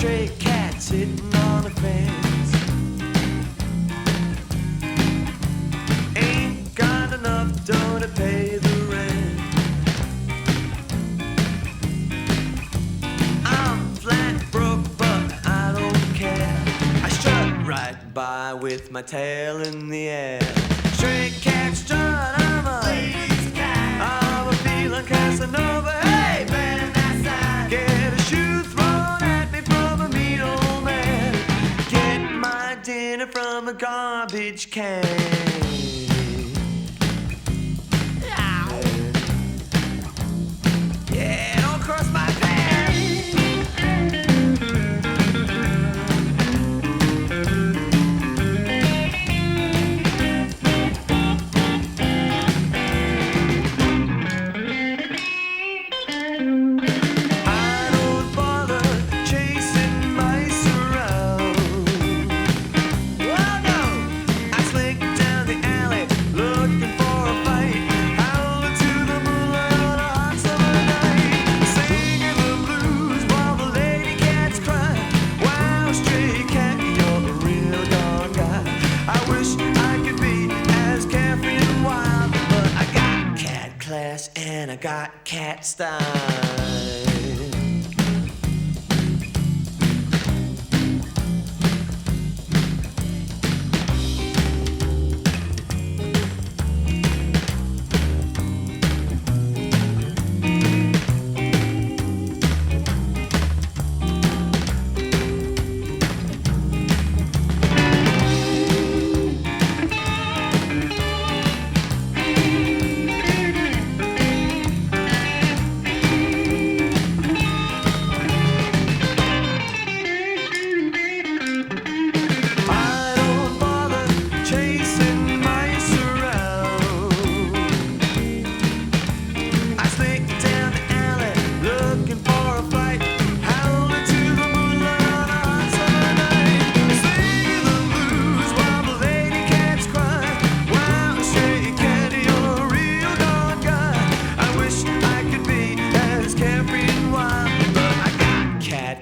stray cat sitting on a fence. Ain't got enough dough to pay the rent. I'm flat broke, but I don't care. I strut right by with my tail in the air. Stray cat strut, I'm a ladies' cat. I'm a feeling Casanova. from a garbage can. and I got cat style.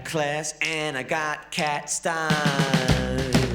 class and I got cat style.